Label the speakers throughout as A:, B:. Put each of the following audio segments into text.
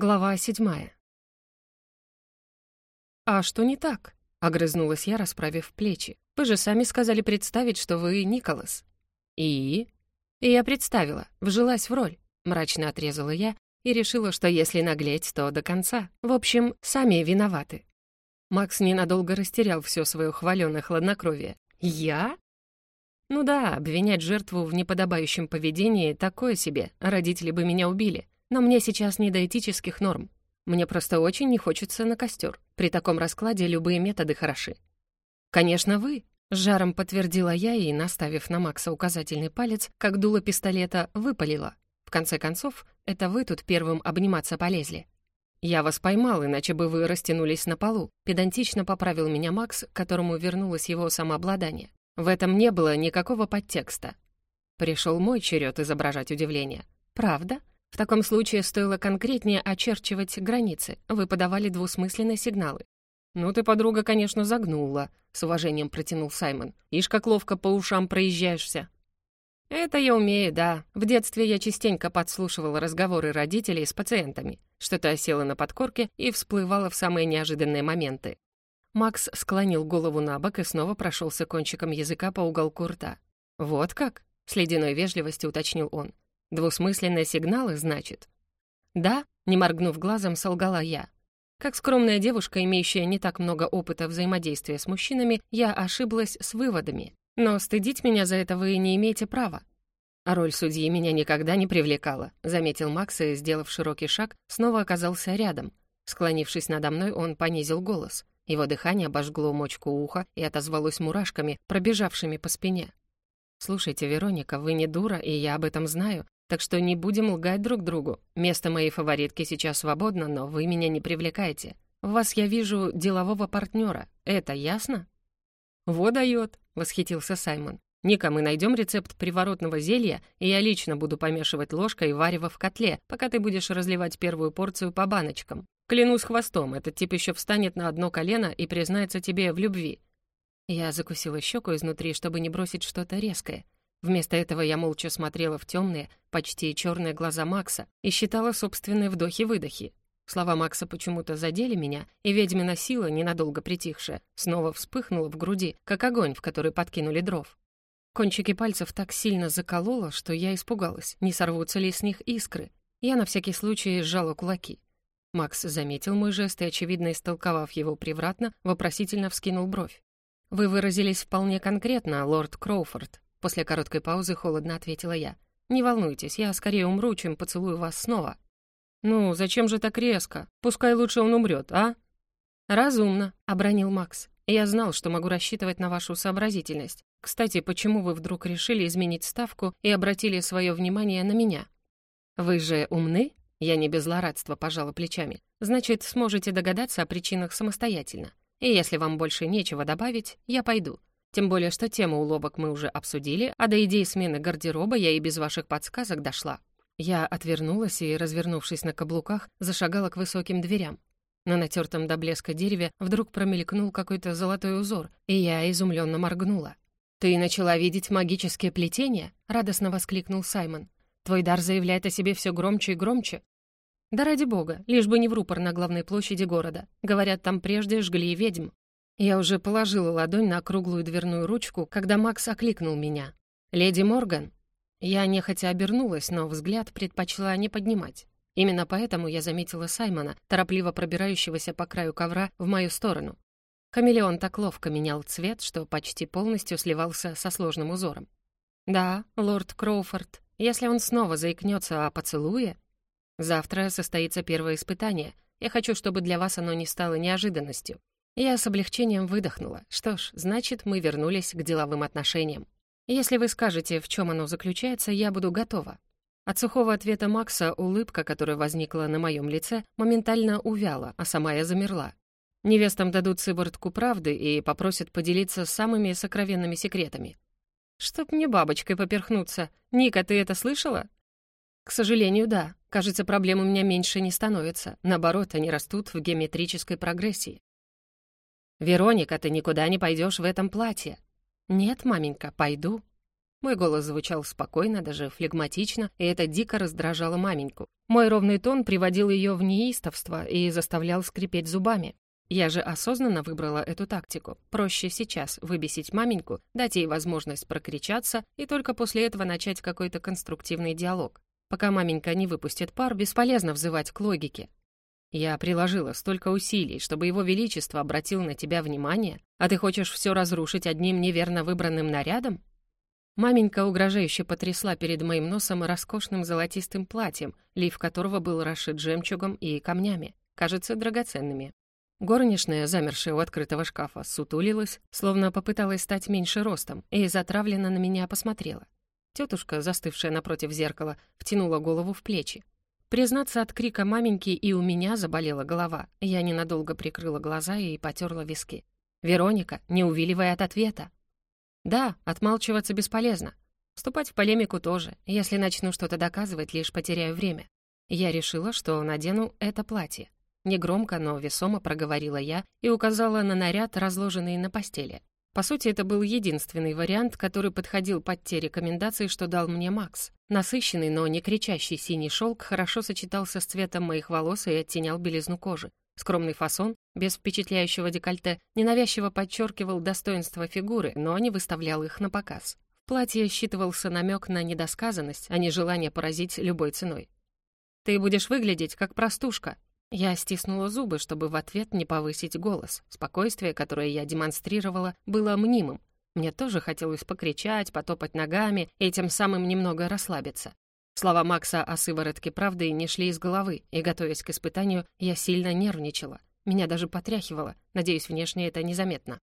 A: Глава седьмая. «А что не так?» — огрызнулась я, расправив плечи. «Вы же сами сказали представить, что вы Николас». «И?» «И я представила, вжилась в роль», — мрачно отрезала я и решила, что если наглеть, то до конца. В общем, сами виноваты. Макс ненадолго растерял все свое хваленое хладнокровие. «Я?» «Ну да, обвинять жертву в неподобающем поведении — такое себе, родители бы меня убили. Но мне сейчас не до этических норм. Мне просто очень не хочется на костер. При таком раскладе любые методы хороши. «Конечно, вы», — жаром подтвердила я и, наставив на Макса указательный палец, как дуло пистолета, выпалила. В конце концов, это вы тут первым обниматься полезли. «Я вас поймал, иначе бы вы растянулись на полу», — педантично поправил меня Макс, которому вернулось его самообладание. В этом не было никакого подтекста. Пришел мой черед изображать удивление. «Правда?» В таком случае стоило конкретнее очерчивать границы. Вы подавали двусмысленные сигналы. «Ну ты, подруга, конечно, загнула», — с уважением протянул Саймон. «Ишь, как ловко по ушам проезжаешься». «Это я умею, да. В детстве я частенько подслушивала разговоры родителей с пациентами. Что-то осело на подкорке и всплывало в самые неожиданные моменты». Макс склонил голову на бок и снова прошелся кончиком языка по уголку рта. «Вот как?» — с ледяной вежливостью уточнил он. Двусмысленные сигналы, значит? Да, не моргнув глазом, солгала я. Как скромная девушка, имеющая не так много опыта взаимодействия с мужчинами, я ошиблась с выводами. Но стыдить меня за это вы не имеете права. А роль судьи меня никогда не привлекала, заметил Макс и, сделав широкий шаг, снова оказался рядом. Склонившись надо мной, он понизил голос. Его дыхание обожгло мочку уха и отозвалось мурашками, пробежавшими по спине. «Слушайте, Вероника, вы не дура, и я об этом знаю, так что не будем лгать друг другу. Место моей фаворитки сейчас свободно, но вы меня не привлекаете. В вас я вижу делового партнера. Это ясно?» «Во дает», — восхитился Саймон. «Ника, мы найдем рецепт приворотного зелья, и я лично буду помешивать ложкой варево в котле, пока ты будешь разливать первую порцию по баночкам. Клянусь хвостом, этот тип еще встанет на одно колено и признается тебе в любви». Я закусила щеку изнутри, чтобы не бросить что-то резкое. Вместо этого я молча смотрела в темные, почти черные глаза Макса и считала собственные вдохи-выдохи. Слова Макса почему-то задели меня, и ведьмина сила, ненадолго притихшая, снова вспыхнула в груди, как огонь, в который подкинули дров. Кончики пальцев так сильно закололо, что я испугалась, не сорвутся ли с них искры. Я на всякий случай сжала кулаки. Макс заметил мой жест и, очевидно истолковав его превратно, вопросительно вскинул бровь. «Вы выразились вполне конкретно, лорд Кроуфорд», После короткой паузы холодно ответила я. «Не волнуйтесь, я скорее умру, чем поцелую вас снова». «Ну, зачем же так резко? Пускай лучше он умрет, а?» «Разумно», — обронил Макс. «Я знал, что могу рассчитывать на вашу сообразительность. Кстати, почему вы вдруг решили изменить ставку и обратили свое внимание на меня?» «Вы же умны?» Я не без злорадства пожала плечами. «Значит, сможете догадаться о причинах самостоятельно. И если вам больше нечего добавить, я пойду. Тем более, что тему уловок мы уже обсудили, а до идеи смены гардероба я и без ваших подсказок дошла. Я отвернулась и, развернувшись на каблуках, зашагала к высоким дверям. На натертом до блеска дереве вдруг промелькнул какой-то золотой узор, и я изумленно моргнула. «Ты начала видеть магические плетения?» — радостно воскликнул Саймон. «Твой дар заявляет о себе все громче и громче». «Да ради бога, лишь бы не в рупор на главной площади города. Говорят, там прежде жгли ведьм». Я уже положила ладонь на круглую дверную ручку, когда Макс окликнул меня. «Леди Морган?» Я нехотя обернулась, но взгляд предпочла не поднимать. Именно поэтому я заметила Саймона, торопливо пробирающегося по краю ковра в мою сторону. Хамелеон так ловко менял цвет, что почти полностью сливался со сложным узором. «Да, лорд Кроуфорд, если он снова заикнется о поцелуе...» «Завтра состоится первое испытание. Я хочу, чтобы для вас оно не стало неожиданностью. Я с облегчением выдохнула. Что ж, значит, мы вернулись к деловым отношениям. Если вы скажете, в чем оно заключается, я буду готова. От сухого ответа Макса улыбка, которая возникла на моем лице, моментально увяла, а сама я замерла. Невестам дадут сыворотку правды и попросят поделиться самыми сокровенными секретами. Чтоб мне бабочкой поперхнуться. Ника, ты это слышала? К сожалению, да. Кажется, проблем у меня меньше не становится. Наоборот, они растут в геометрической прогрессии. «Вероника, ты никуда не пойдешь в этом платье». «Нет, маменька, пойду». Мой голос звучал спокойно, даже флегматично, и это дико раздражало маменьку. Мой ровный тон приводил ее в неистовство и заставлял скрипеть зубами. Я же осознанно выбрала эту тактику. Проще сейчас выбесить маменьку, дать ей возможность прокричаться и только после этого начать какой-то конструктивный диалог. Пока маменька не выпустит пар, бесполезно взывать к логике. Я приложила столько усилий, чтобы его величество обратил на тебя внимание, а ты хочешь все разрушить одним неверно выбранным нарядом? Маменька угрожающе потрясла перед моим носом роскошным золотистым платьем, лиф которого был расшит жемчугом и камнями, кажется, драгоценными. Горничная, замершая у открытого шкафа, сутулилась, словно попыталась стать меньше ростом, и затравленно на меня посмотрела. Тетушка, застывшая напротив зеркала, втянула голову в плечи. Признаться, от крика маменьки и у меня заболела голова. Я ненадолго прикрыла глаза и потерла виски. «Вероника, не увиливай от ответа». «Да, отмалчиваться бесполезно. Вступать в полемику тоже. Если начну что-то доказывать, лишь потеряю время. Я решила, что надену это платье. Негромко, но весомо проговорила я и указала на наряд, разложенный на постели. По сути, это был единственный вариант, который подходил под те рекомендации, что дал мне Макс. Насыщенный, но не кричащий синий шелк хорошо сочетался с цветом моих волос и оттенял белизну кожи. Скромный фасон, без впечатляющего декольте, ненавязчиво подчеркивал достоинства фигуры, но не выставлял их на показ. В платье считывался намек на недосказанность, а не желание поразить любой ценой. «Ты будешь выглядеть как простушка», я стиснула зубы, чтобы в ответ не повысить голос. Спокойствие, которое я демонстрировала, было мнимым. Мне тоже хотелось покричать, потопать ногами и тем самым немного расслабиться. Слова Макса о сыворотке правды не шли из головы, и, готовясь к испытанию, я сильно нервничала. Меня даже потряхивало. Надеюсь, внешне это незаметно.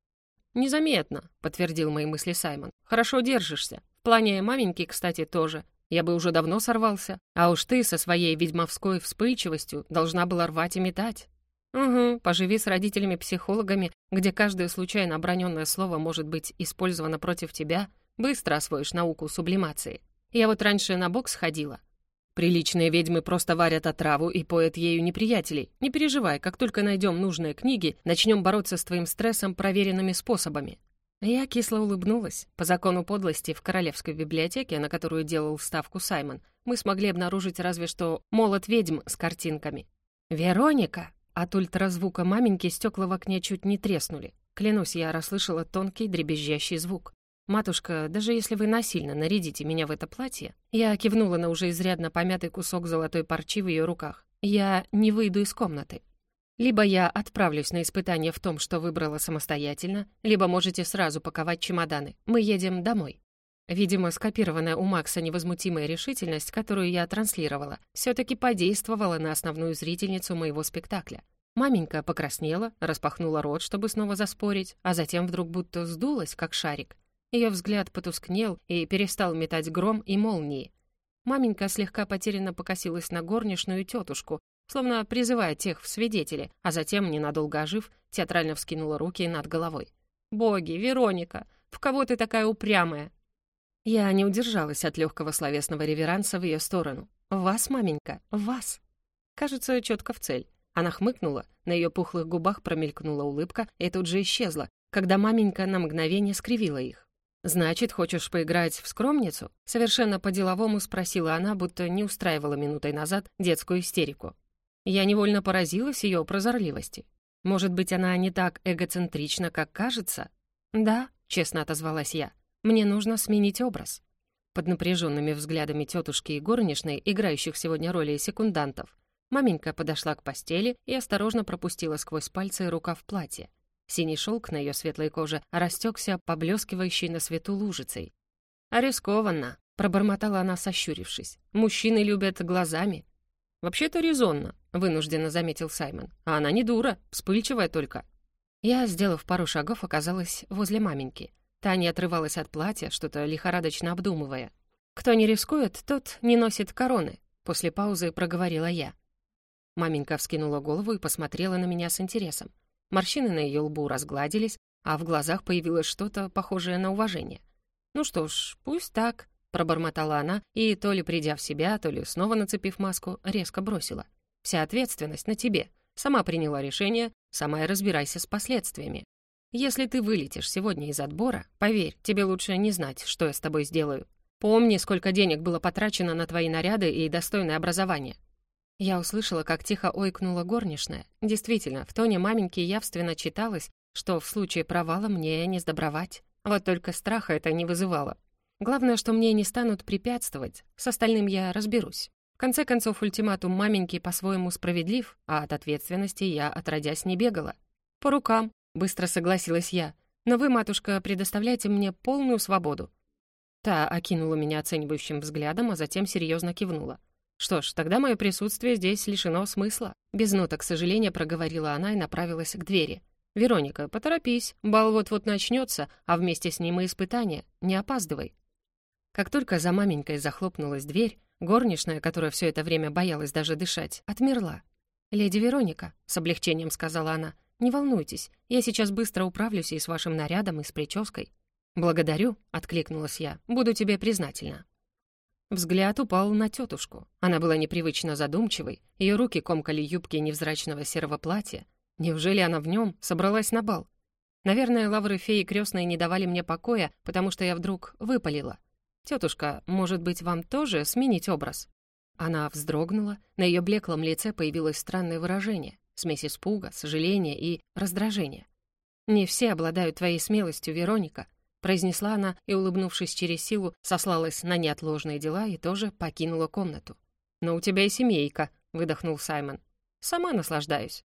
A: «Незаметно», — подтвердил мои мысли Саймон. «Хорошо держишься. В плане маменьки, кстати, тоже. Я бы уже давно сорвался. А уж ты со своей ведьмовской вспыльчивостью должна была рвать и метать. Угу, поживи с родителями-психологами, где каждое случайно оброненное слово может быть использовано против тебя, быстро освоишь науку сублимации. Я вот раньше на бокс ходила. Приличные ведьмы просто варят отраву и поят ею неприятелей. Не переживай, как только найдем нужные книги, начнем бороться с твоим стрессом проверенными способами. Я кисло улыбнулась. По закону подлости в Королевской библиотеке, на которую делал ставку Саймон, мы смогли обнаружить разве что молот ведьм с картинками. «Вероника!» От ультразвука маменьки стекла в окне чуть не треснули. Клянусь, я расслышала тонкий дребезжащий звук. «Матушка, даже если вы насильно нарядите меня в это платье...» Я кивнула на уже изрядно помятый кусок золотой парчи в ее руках. «Я не выйду из комнаты. Либо я отправлюсь на испытание в том, что выбрала самостоятельно, либо можете сразу паковать чемоданы. Мы едем домой». Видимо, скопированная у Макса невозмутимая решительность, которую я транслировала, все-таки подействовала на основную зрительницу моего спектакля. Маменька покраснела, распахнула рот, чтобы снова заспорить, а затем вдруг будто сдулась, как шарик. Ее взгляд потускнел и перестал метать гром и молнии. Маменька слегка потерянно покосилась на горничную тетушку, словно призывая тех в свидетели, а затем, ненадолго ожив, театрально вскинула руки над головой. «Боги, Вероника, в кого ты такая упрямая?» Я не удержалась от легкого словесного реверанса в ее сторону. «Вас, маменька, вас!» Кажется, четко в цель. Она хмыкнула, на ее пухлых губах промелькнула улыбка и тут же исчезла, когда маменька на мгновение скривила их. «Значит, хочешь поиграть в скромницу?» Совершенно по-деловому спросила она, будто не устраивала минутой назад детскую истерику. Я невольно поразилась ее прозорливости. Может быть, она не так эгоцентрична, как кажется? Да, честно отозвалась я. Мне нужно сменить образ. Под напряженными взглядами тетушки и горничной, играющих сегодня роли секундантов, маменька подошла к постели и осторожно пропустила сквозь пальцы рукав платья. Синий шелк на ее светлой коже растекся, поблескивающей на свету лужицей. «А рискованно», — пробормотала она, сощурившись. «Мужчины любят глазами». «Вообще-то резонно», вынужденно заметил Саймон. «А она не дура, вспыльчивая только». Я, сделав пару шагов, оказалась возле маменьки. Та не отрывалась от платья, что-то лихорадочно обдумывая. «Кто не рискует, тот не носит короны», — после паузы проговорила я. Маменька вскинула голову и посмотрела на меня с интересом. Морщины на ее лбу разгладились, а в глазах появилось что-то похожее на уважение. «Ну что ж, пусть так», — пробормотала она, и то ли придя в себя, то ли снова нацепив маску, резко бросила. Вся ответственность на тебе. Сама приняла решение, сама и разбирайся с последствиями. Если ты вылетишь сегодня из отбора, поверь, тебе лучше не знать, что я с тобой сделаю. Помни, сколько денег было потрачено на твои наряды и достойное образование». Я услышала, как тихо ойкнула горничная. Действительно, в тоне маменьки явственно читалось, что в случае провала мне не сдобровать. Вот только страха это не вызывало. Главное, что мне не станут препятствовать, с остальным я разберусь. В конце концов, ультиматум маменьки по-своему справедлив, а от ответственности я, отродясь, не бегала. «По рукам», — быстро согласилась я. «Но вы, матушка, предоставляете мне полную свободу». Та окинула меня оценивающим взглядом, а затем серьезно кивнула. «Что ж, тогда мое присутствие здесь лишено смысла». Без ноток сожаления проговорила она и направилась к двери. «Вероника, поторопись, бал вот-вот начнется, а вместе с ним и испытания. Не опаздывай». Как только за маменькой захлопнулась дверь, Горничная, которая все это время боялась даже дышать, отмерла. «Леди Вероника», — с облегчением сказала она, — «не волнуйтесь, я сейчас быстро управлюсь и с вашим нарядом, и с прической». «Благодарю», — откликнулась я, — «буду тебе признательна». Взгляд упал на тетушку. Она была непривычно задумчивой, ее руки комкали юбки невзрачного серого платья. Неужели она в нем собралась на бал? Наверное, лавры феи крестной не давали мне покоя, потому что я вдруг выпалила. «Тетушка, может быть, вам тоже сменить образ?» Она вздрогнула, на ее блеклом лице появилось странное выражение, смесь испуга, сожаления и раздражения. «Не все обладают твоей смелостью, Вероника», произнесла она и, улыбнувшись через силу, сослалась на неотложные дела и тоже покинула комнату. «Но у тебя и семейка», — выдохнул Саймон. «Сама наслаждаюсь».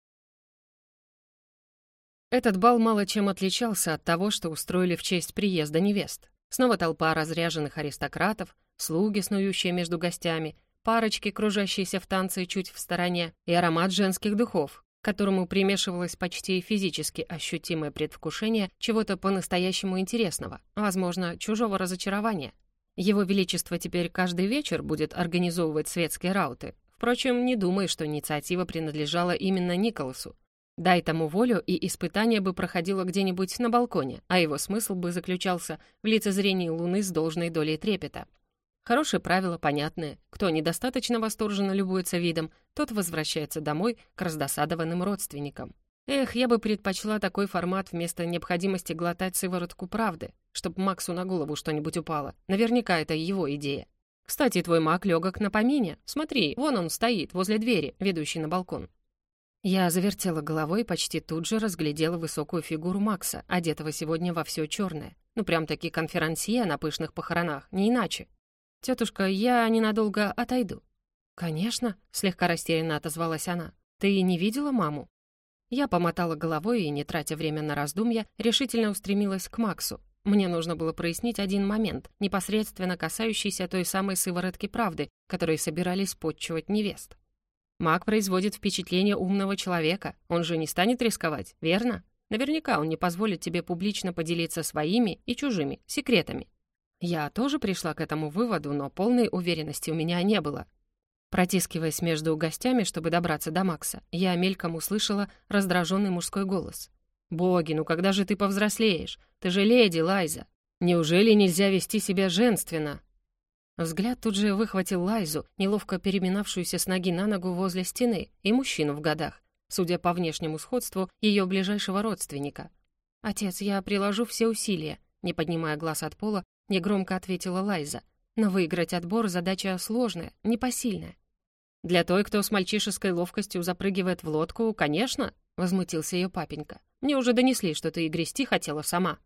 A: Этот бал мало чем отличался от того, что устроили в честь приезда невест. Снова толпа разряженных аристократов, слуги, снующие между гостями, парочки, кружащиеся в танце чуть в стороне, и аромат женских духов, к которому примешивалось почти физически ощутимое предвкушение чего-то по-настоящему интересного, возможно, чужого разочарования. Его Величество теперь каждый вечер будет организовывать светские рауты. Впрочем, не думай, что инициатива принадлежала именно Николасу. Дай тому волю, и испытание бы проходило где-нибудь на балконе, а его смысл бы заключался в лицезрении Луны с должной долей трепета. Хорошие правила, понятные. Кто недостаточно восторженно любуется видом, тот возвращается домой к раздосадованным родственникам. Эх, я бы предпочла такой формат вместо необходимости глотать сыворотку правды, чтоб Максу на голову что-нибудь упало. Наверняка это его идея. Кстати, твой маг легок на помине. Смотри, вон он стоит, возле двери, ведущей на балкон. Я завертела головой и почти тут же разглядела высокую фигуру Макса, одетого сегодня во все черное. Ну, прям-таки конферансье на пышных похоронах, не иначе. «Тетушка, я ненадолго отойду». «Конечно», — слегка растерянно отозвалась она. «Ты не видела маму?» Я помотала головой и, не тратя время на раздумья, решительно устремилась к Максу. Мне нужно было прояснить один момент, непосредственно касающийся той самой сыворотки правды, которой собирались подчивать невест. Маг производит впечатление умного человека. Он же не станет рисковать, верно? Наверняка он не позволит тебе публично поделиться своими и чужими секретами. Я тоже пришла к этому выводу, но полной уверенности у меня не было. Протискиваясь между гостями, чтобы добраться до Макса, я мельком услышала раздраженный мужской голос. «Боги, ну когда же ты повзрослеешь? Ты же леди, Лайза! Неужели нельзя вести себя женственно?» Взгляд тут же выхватил Лайзу, неловко переминавшуюся с ноги на ногу возле стены, и мужчину в годах, судя по внешнему сходству, ее ближайшего родственника. «Отец, я приложу все усилия», — не поднимая глаз от пола, негромко ответила Лайза. «Но выиграть отбор — задача сложная, непосильная». «Для той, кто с мальчишеской ловкостью запрыгивает в лодку, конечно», — возмутился ее папенька. «Мне уже донесли, что ты и грести хотела сама».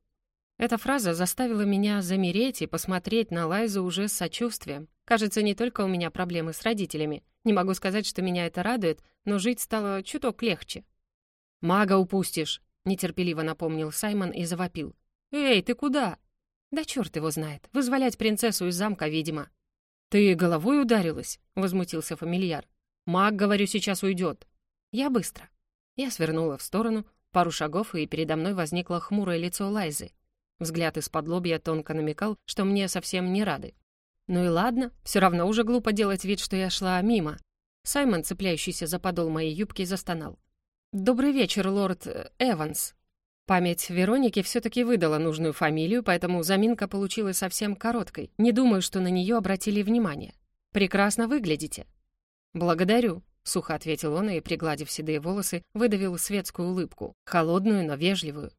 A: Эта фраза заставила меня замереть и посмотреть на Лайзу уже с сочувствием. Кажется, не только у меня проблемы с родителями. Не могу сказать, что меня это радует, но жить стало чуток легче. «Мага упустишь», — нетерпеливо напомнил Саймон и завопил. «Эй, ты куда?» «Да черт его знает. Вызволять принцессу из замка, видимо». «Ты головой ударилась?» — возмутился фамильяр. «Маг, говорю, сейчас уйдет». «Я быстро». Я свернула в сторону, пару шагов, и передо мной возникло хмурое лицо Лайзы. Взгляд из-под лобья тонко намекал, что мне совсем не рады. Ну и ладно, все равно уже глупо делать вид, что я шла мимо. Саймон, цепляющийся за подол моей юбки, застонал. «Добрый вечер, лорд э, Эванс». Память Вероники все-таки выдала нужную фамилию, поэтому заминка получилась совсем короткой. Не думаю, что на нее обратили внимание. «Прекрасно выглядите». «Благодарю», — сухо ответил он и, пригладив седые волосы, выдавил светскую улыбку, холодную, но вежливую.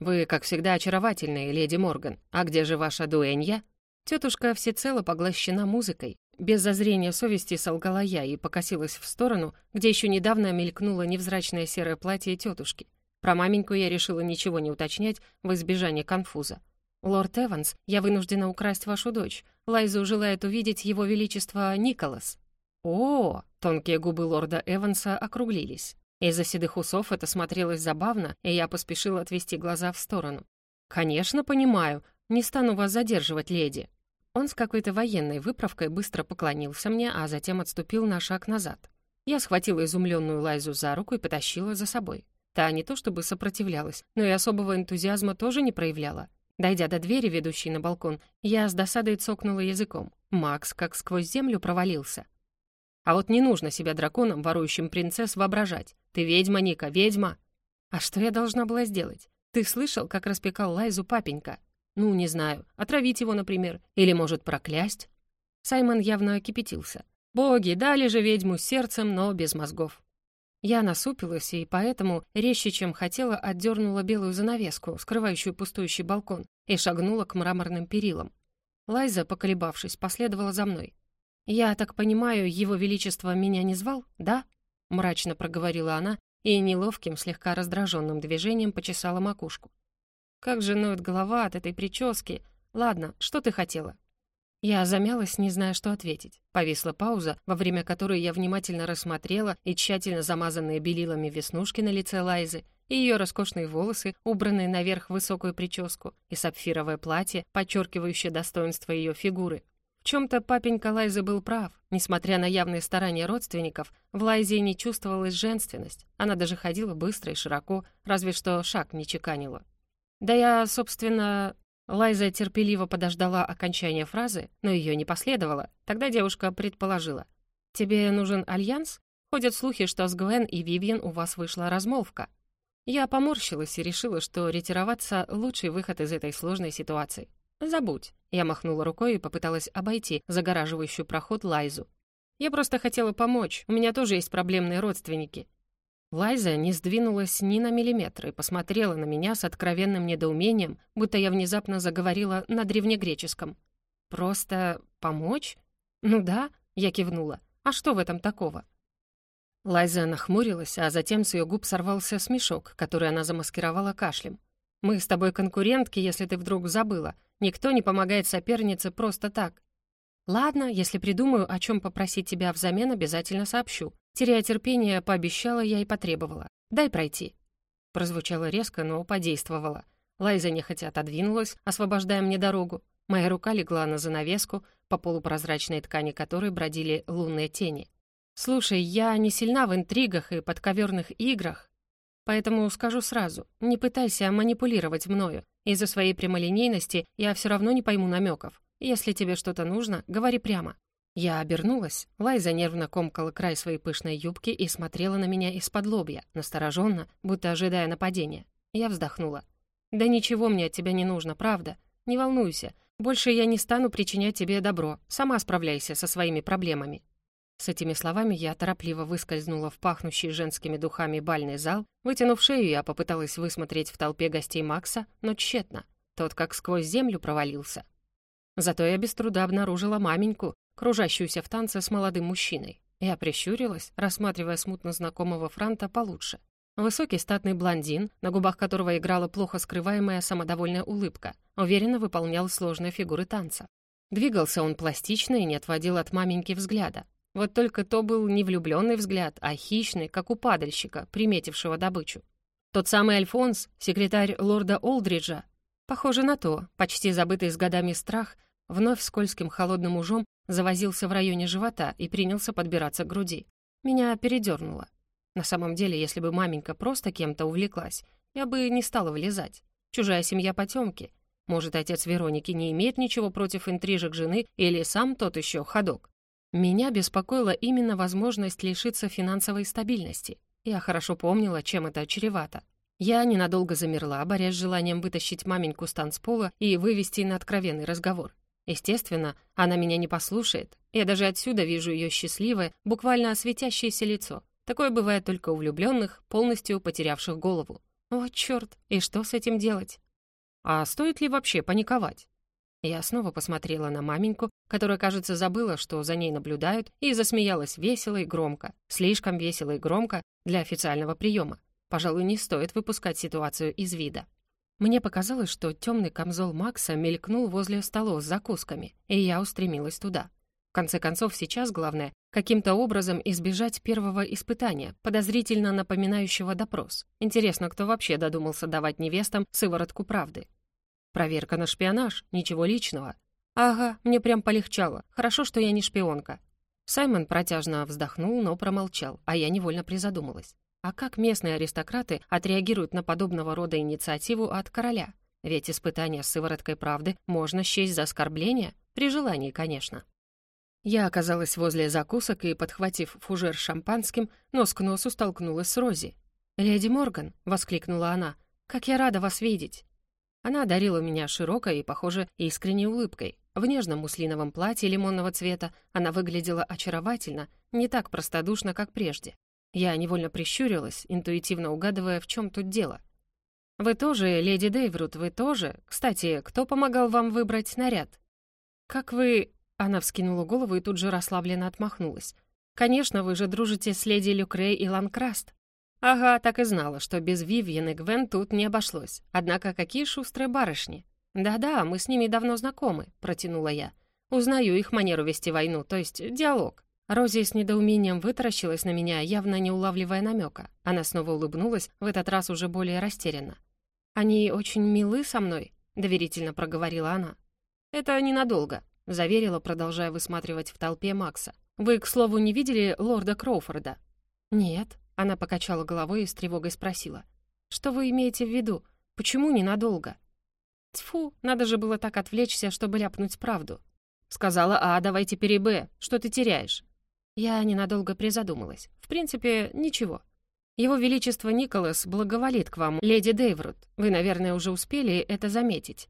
A: «Вы, как всегда, очаровательные, леди Морган. А где же ваша дуэнья?» Тетушка всецело поглощена музыкой. Без зазрения совести солгала я и покосилась в сторону, где еще недавно мелькнуло невзрачное серое платье тетушки. Про маменьку я решила ничего не уточнять в избежание конфуза. «Лорд Эванс, я вынуждена украсть вашу дочь. Лайзу желает увидеть его величество Николас». «О!» — тонкие губы лорда Эванса округлились. Из-за седых усов это смотрелось забавно, и я поспешила отвести глаза в сторону. «Конечно, понимаю. Не стану вас задерживать, леди». Он с какой-то военной выправкой быстро поклонился мне, а затем отступил на шаг назад. Я схватила изумленную Лайзу за руку и потащила за собой. Та не то чтобы сопротивлялась, но и особого энтузиазма тоже не проявляла. Дойдя до двери, ведущей на балкон, я с досадой цокнула языком. Макс как сквозь землю провалился. А вот не нужно себя драконом, ворующим принцесс, воображать. Ты ведьма, Ника, ведьма. А что я должна была сделать? Ты слышал, как распекал Лайзу папенька? Ну, не знаю, отравить его, например, или, может, проклясть? Саймон явно кипятился. Боги, дали же ведьму сердцем, но без мозгов. Я насупилась и поэтому, резче, чем хотела, отдернула белую занавеску, скрывающую пустующий балкон, и шагнула к мраморным перилам. Лайза, поколебавшись, последовала за мной. «Я так понимаю, его величество меня не звал, да?» — мрачно проговорила она и неловким, слегка раздраженным движением почесала макушку. Как же ноет голова от этой прически. Ладно, что ты хотела?» Я замялась, не зная, что ответить. Повисла пауза, во время которой я внимательно рассмотрела и тщательно замазанные белилами веснушки на лице Лайзы, и ее роскошные волосы, убранные наверх высокую прическу, и сапфировое платье, подчеркивающее достоинство ее фигуры. В чем-то папенька Лайзы был прав. Несмотря на явные старания родственников, в Лайзе не чувствовалась женственность. Она даже ходила быстро и широко, разве что шаг не чеканила. Да я, собственно... Лайза терпеливо подождала окончания фразы, но ее не последовало. Тогда девушка предположила. «Тебе нужен альянс? Ходят слухи, что с Гвен и Вивьен у вас вышла размолвка». Я поморщилась и решила, что ретироваться — лучший выход из этой сложной ситуации. «Забудь». Я махнула рукой и попыталась обойти загораживающий проход Лайзу. «Я просто хотела помочь. У меня тоже есть проблемные родственники. Лайза не сдвинулась ни на миллиметр и посмотрела на меня с откровенным недоумением, будто я внезапно заговорила на древнегреческом. «Просто помочь?» «Ну да», — я кивнула. «А что в этом такого?» Лайза нахмурилась, а затем с ее губ сорвался смешок, который она замаскировала кашлем. «Мы с тобой конкурентки, если ты вдруг забыла. Никто не помогает сопернице просто так. Ладно, если придумаю, о чем попросить тебя взамен, обязательно сообщу. Теряя терпение, пообещала я и потребовала. «Дай пройти». Прозвучало резко, но подействовало. Лайза нехотя отодвинулась, освобождая мне дорогу. Моя рука легла на занавеску, по полупрозрачной ткани которой бродили лунные тени. «Слушай, я не сильна в интригах и подковерных играх, поэтому скажу сразу, не пытайся манипулировать мною. Из-за своей прямолинейности я все равно не пойму намеков. Если тебе что-то нужно, говори прямо». Я обернулась. Лайза нервно комкала край своей пышной юбки и смотрела на меня из-под лобья, настороженно, будто ожидая нападения. Я вздохнула. «Да ничего мне от тебя не нужно, правда. Не волнуйся. Больше я не стану причинять тебе добро. Сама справляйся со своими проблемами». С этими словами я торопливо выскользнула в пахнущий женскими духами бальный зал. Вытянув шею, я попыталась высмотреть в толпе гостей Макса, но тщетно. Тот как сквозь землю провалился. Зато я без труда обнаружила маменьку, кружащуюся в танце с молодым мужчиной. Я прищурилась, рассматривая смутно знакомого Франта получше. Высокий статный блондин, на губах которого играла плохо скрываемая самодовольная улыбка, уверенно выполнял сложные фигуры танца. Двигался он пластично и не отводил от маменьки взгляда. Вот только то был не влюбленный взгляд, а хищный, как у падальщика, приметившего добычу. Тот самый Альфонс, секретарь лорда Олдриджа. Похоже на то, почти забытый с годами страх, вновь скользким холодным ужом завозился в районе живота и принялся подбираться к груди. Меня передернуло. На самом деле, если бы маменька просто кем-то увлеклась, я бы не стала влезать. Чужая семья потемки. Может, отец Вероники не имеет ничего против интрижек жены или сам тот еще ходок. Меня беспокоила именно возможность лишиться финансовой стабильности. Я хорошо помнила, чем это чревато. Я ненадолго замерла, борясь с желанием вытащить маменьку с танцпола и вывести на откровенный разговор. Естественно, она меня не послушает. Я даже отсюда вижу ее счастливое, буквально светящееся лицо. Такое бывает только у влюбленных, полностью потерявших голову. Вот чёрт, и что с этим делать?
B: А стоит ли вообще паниковать?
A: Я снова посмотрела на маменьку, которая, кажется, забыла, что за ней наблюдают, и засмеялась весело и громко. Слишком весело и громко для официального приема. Пожалуй, не стоит выпускать ситуацию из вида. Мне показалось, что темный камзол Макса мелькнул возле столов с закусками, и я устремилась туда. В конце концов, сейчас главное — каким-то образом избежать первого испытания, подозрительно напоминающего допрос. Интересно, кто вообще додумался давать невестам сыворотку правды? Проверка на шпионаж, ничего личного. Ага, мне прям полегчало. Хорошо, что я не шпионка. Саймон протяжно вздохнул, но промолчал, а я невольно призадумалась. А как местные аристократы отреагируют на подобного рода инициативу от короля? Ведь испытание с сывороткой правды можно счесть за оскорбление, при желании, конечно. Я оказалась возле закусок и, подхватив фужер шампанским, нос к носу столкнулась с Рози. «Леди Морган!» — воскликнула она. «Как я рада вас видеть!» Она одарила меня широкой и, похоже, искренней улыбкой. В нежном муслиновом платье лимонного цвета она выглядела очаровательно, не так простодушно, как прежде. Я невольно прищурилась, интуитивно угадывая, в чем тут дело. «Вы тоже, леди Дейврут, вы тоже? Кстати, кто помогал вам выбрать наряд?» «Как вы...» Она вскинула голову и тут же расслабленно отмахнулась. «Конечно, вы же дружите с леди Люкрей и Ланкраст. Ага, так и знала, что без Вивьен и Гвен тут не обошлось. Однако какие шустрые барышни. Да-да, мы с ними давно знакомы, протянула я. Узнаю их манеру вести войну, то есть диалог. Рози с недоумением вытаращилась на меня, явно не улавливая намека. Она снова улыбнулась, в этот раз уже более растерянно. «Они очень милы со мной», — доверительно проговорила она. «Это ненадолго», — заверила, продолжая высматривать в толпе Макса. «Вы, к слову, не видели лорда Кроуфорда?» «Нет», она покачала головой и с тревогой спросила. «Что вы имеете в виду? Почему ненадолго?» «Тьфу, надо же было так отвлечься, чтобы ляпнуть правду». Сказала «А, давай теперь и Б. Что ты теряешь?» Я ненадолго призадумалась. В принципе, ничего. Его Величество Николас благоволит к вам, леди Дейврут. Вы, наверное, уже успели это заметить».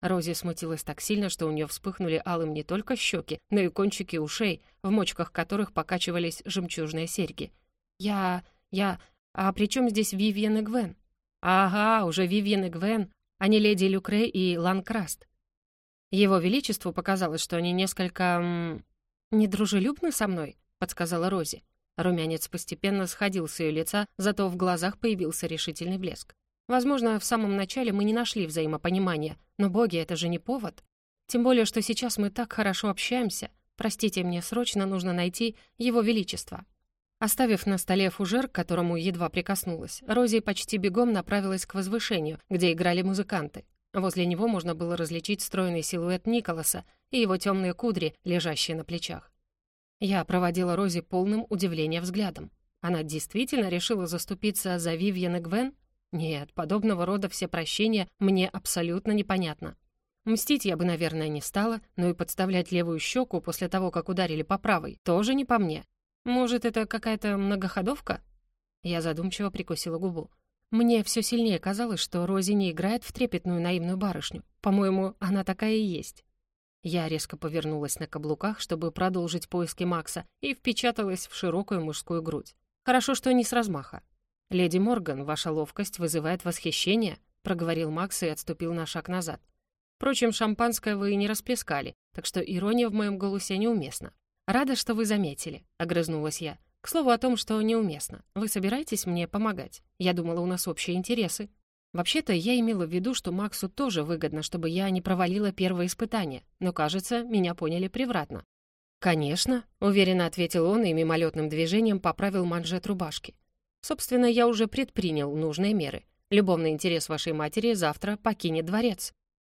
A: Рози смутилась так сильно, что у нее вспыхнули алым не только щеки, но и кончики ушей, в мочках которых покачивались жемчужные серьги — «Я... я... А при чем здесь Вивьен и Гвен?» «Ага, уже Вивьен и Гвен, а не леди Люкре и Ланкраст». Его Величеству показалось, что они несколько... М, «Недружелюбны со мной», — подсказала Рози. Румянец постепенно сходил с ее лица, зато в глазах появился решительный блеск. Возможно, в самом начале мы не нашли взаимопонимания, но, боги, это же не повод. Тем более, что сейчас мы так хорошо общаемся. Простите, мне срочно нужно найти Его Величество. Оставив на столе фужер, к которому едва прикоснулась, Рози почти бегом направилась к возвышению, где играли музыканты. Возле него можно было различить стройный силуэт Николаса и его темные кудри, лежащие на плечах. Я проводила Рози полным удивления взглядом. Она действительно решила заступиться за Вивьен и Гвен? Нет, подобного рода все прощения мне абсолютно непонятно. Мстить я бы, наверное, не стала, но и подставлять левую щеку после того, как ударили по правой, тоже не по мне. Может, это какая-то многоходовка? Я задумчиво прикусила губу. Мне все сильнее казалось, что Рози не играет в трепетную наивную барышню. По-моему, она такая и есть. Я резко повернулась на каблуках, чтобы продолжить поиски Макса, и впечаталась в широкую мужскую грудь. Хорошо, что не с размаха. «Леди Морган, ваша ловкость вызывает восхищение», — проговорил Макс и отступил на шаг назад. «Впрочем, шампанское вы не расплескали, так что ирония в моем голосе неуместна. «Рада, что вы заметили», — огрызнулась я. «К слову о том, что неуместно. Вы собираетесь мне помогать? Я думала, у нас общие интересы». Вообще-то я имела в виду, что Максу тоже выгодно, чтобы я не провалила первое испытание, но, кажется, меня поняли превратно. «Конечно», — уверенно ответил он и мимолетным движением поправил манжет рубашки. «Собственно, я уже предпринял нужные меры. Любовный интерес вашей матери завтра покинет дворец».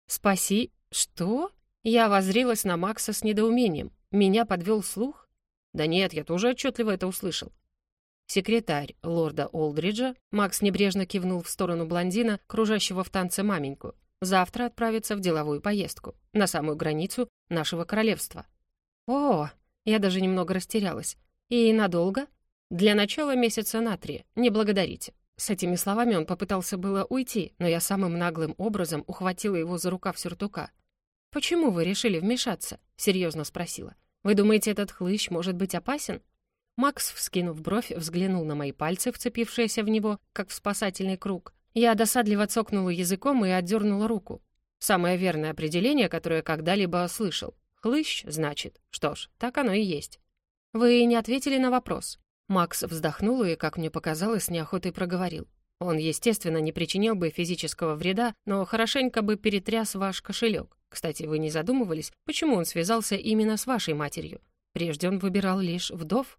A: «Спаси... что?» Я воззрилась на Макса с недоумением. Меня подвел слух? Да нет, я тоже отчетливо это услышал. Секретарь лорда Олдриджа, Макс небрежно кивнул в сторону блондина, кружащего в танце маменьку, завтра отправится в деловую поездку, на самую границу нашего королевства. О, я даже немного растерялась. И надолго? Для начала месяца на три, не благодарите. С этими словами он попытался было уйти, но я самым наглым образом ухватила его за рукав сюртука. «Почему вы решили вмешаться?» — серьезно спросила. «Вы думаете, этот хлыщ может быть опасен?» Макс, вскинув бровь, взглянул на мои пальцы, вцепившиеся в него, как в спасательный круг, Я досадливо цокнула языком и отдернула руку. Самое верное определение, которое когда-либо слышал. Хлыщ, значит. Что ж, так оно и есть. Вы не ответили на вопрос. Макс вздохнул и, как мне показалось, с неохотой проговорил. Он, естественно, не причинил бы физического вреда, но хорошенько бы перетряс ваш кошелек. Кстати, вы не задумывались, почему он связался именно с вашей матерью? Прежде он выбирал лишь вдов.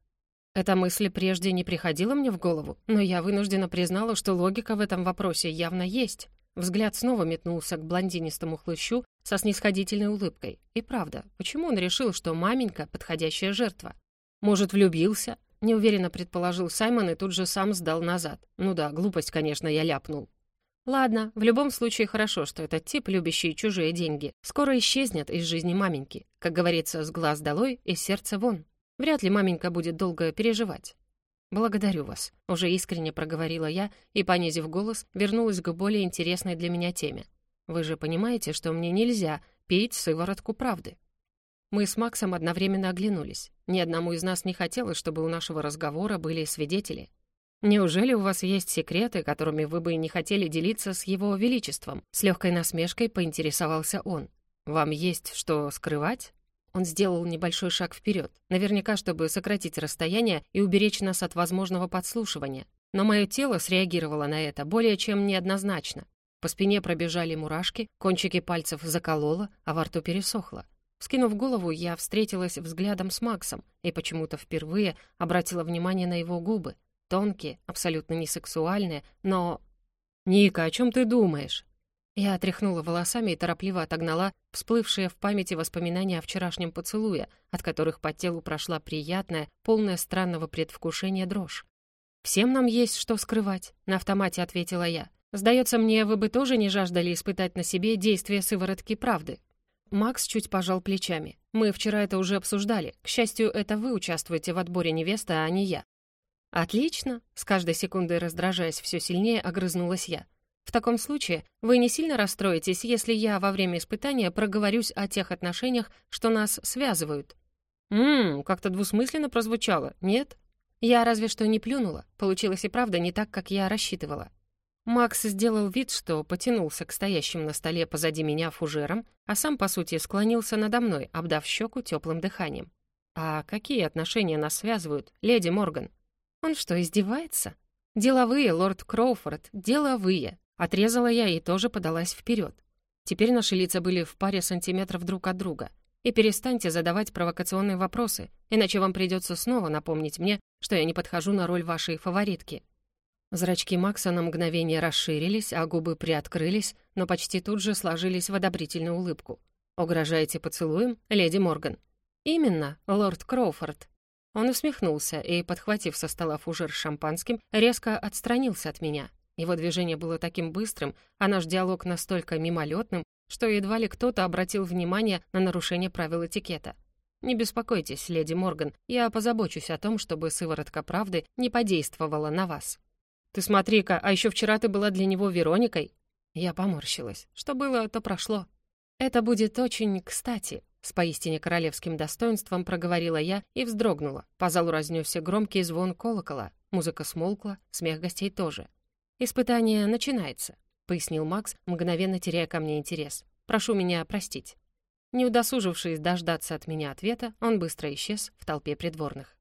A: Эта мысль прежде не приходила мне в голову, но я вынуждена признала, что логика в этом вопросе явно есть. Взгляд снова метнулся к блондинистому хлыщу со снисходительной улыбкой. И правда, почему он решил, что маменька — подходящая жертва? Может, влюбился? Неуверенно предположил Саймон и тут же сам сдал назад. Ну да, глупость, конечно, я ляпнул. Ладно, в любом случае хорошо, что этот тип, любящий чужие деньги, скоро исчезнет из жизни маменьки. Как говорится, с глаз долой и сердце вон. Вряд ли маменька будет долго переживать. «Благодарю вас», — уже искренне проговорила я и, понизив голос, вернулась к более интересной для меня теме. «Вы же понимаете, что мне нельзя пить сыворотку правды?» Мы с Максом одновременно оглянулись. Ни одному из нас не хотелось, чтобы у нашего разговора были свидетели. «Неужели у вас есть секреты, которыми вы бы не хотели делиться с его величеством?» С легкой насмешкой поинтересовался он. «Вам есть что скрывать?» Он сделал небольшой шаг вперед, наверняка, чтобы сократить расстояние и уберечь нас от возможного подслушивания. Но мое тело среагировало на это более чем неоднозначно. По спине пробежали мурашки, кончики пальцев закололо, а во рту пересохло. Скинув голову, я встретилась взглядом с Максом и почему-то впервые обратила внимание на его губы. Тонкие, абсолютно не сексуальные, но... «Ника, о чем ты думаешь?» Я отряхнула волосами и торопливо отогнала всплывшие в памяти воспоминания о вчерашнем поцелуе, от которых по телу прошла приятная, полная странного предвкушения дрожь. «Всем нам есть что скрывать», — на автомате ответила я. «Сдается мне, вы бы тоже не жаждали испытать на себе действие сыворотки правды». Макс чуть пожал плечами. «Мы вчера это уже обсуждали. К счастью, это вы участвуете в отборе невесты, а не я». «Отлично!» — с каждой секундой раздражаясь все сильнее, огрызнулась я. «В таком случае вы не сильно расстроитесь, если я во время испытания проговорюсь о тех отношениях, что нас связывают?» «Ммм, как-то двусмысленно прозвучало, нет?» Я разве что не плюнула. Получилось и правда не так, как я рассчитывала. Макс сделал вид, что потянулся к стоящим на столе позади меня фужерам, а сам, по сути, склонился надо мной, обдав щеку теплым дыханием. «А какие отношения нас связывают, леди Морган?» «Он что, издевается?» «Деловые, лорд Кроуфорд, деловые!» Отрезала я и тоже подалась вперед. Теперь наши лица были в паре сантиметров друг от друга. И перестаньте задавать провокационные вопросы, иначе вам придется снова напомнить мне, что я не подхожу на роль вашей фаворитки. Зрачки Макса на мгновение расширились, а губы приоткрылись, но почти тут же сложились в одобрительную улыбку. «Угрожаете поцелуем, леди Морган?» «Именно, лорд Кроуфорд». Он усмехнулся и, подхватив со стола фужер с шампанским, резко отстранился от меня. Его движение было таким быстрым, а наш диалог настолько мимолетным, что едва ли кто-то обратил внимание на нарушение правил этикета. «Не беспокойтесь, леди Морган, я позабочусь о том, чтобы сыворотка правды не подействовала на вас». «Ты смотри-ка, а еще вчера ты была для него Вероникой». Я поморщилась. Что было, то прошло. «Это будет очень кстати», — с поистине королевским достоинством проговорила я и вздрогнула. По залу разнесся громкий звон колокола. Музыка смолкла, смех гостей тоже. «Испытание начинается», — пояснил Макс, мгновенно теряя ко мне интерес. «Прошу меня простить». Не удосужившись дождаться от меня ответа, он быстро исчез в толпе придворных.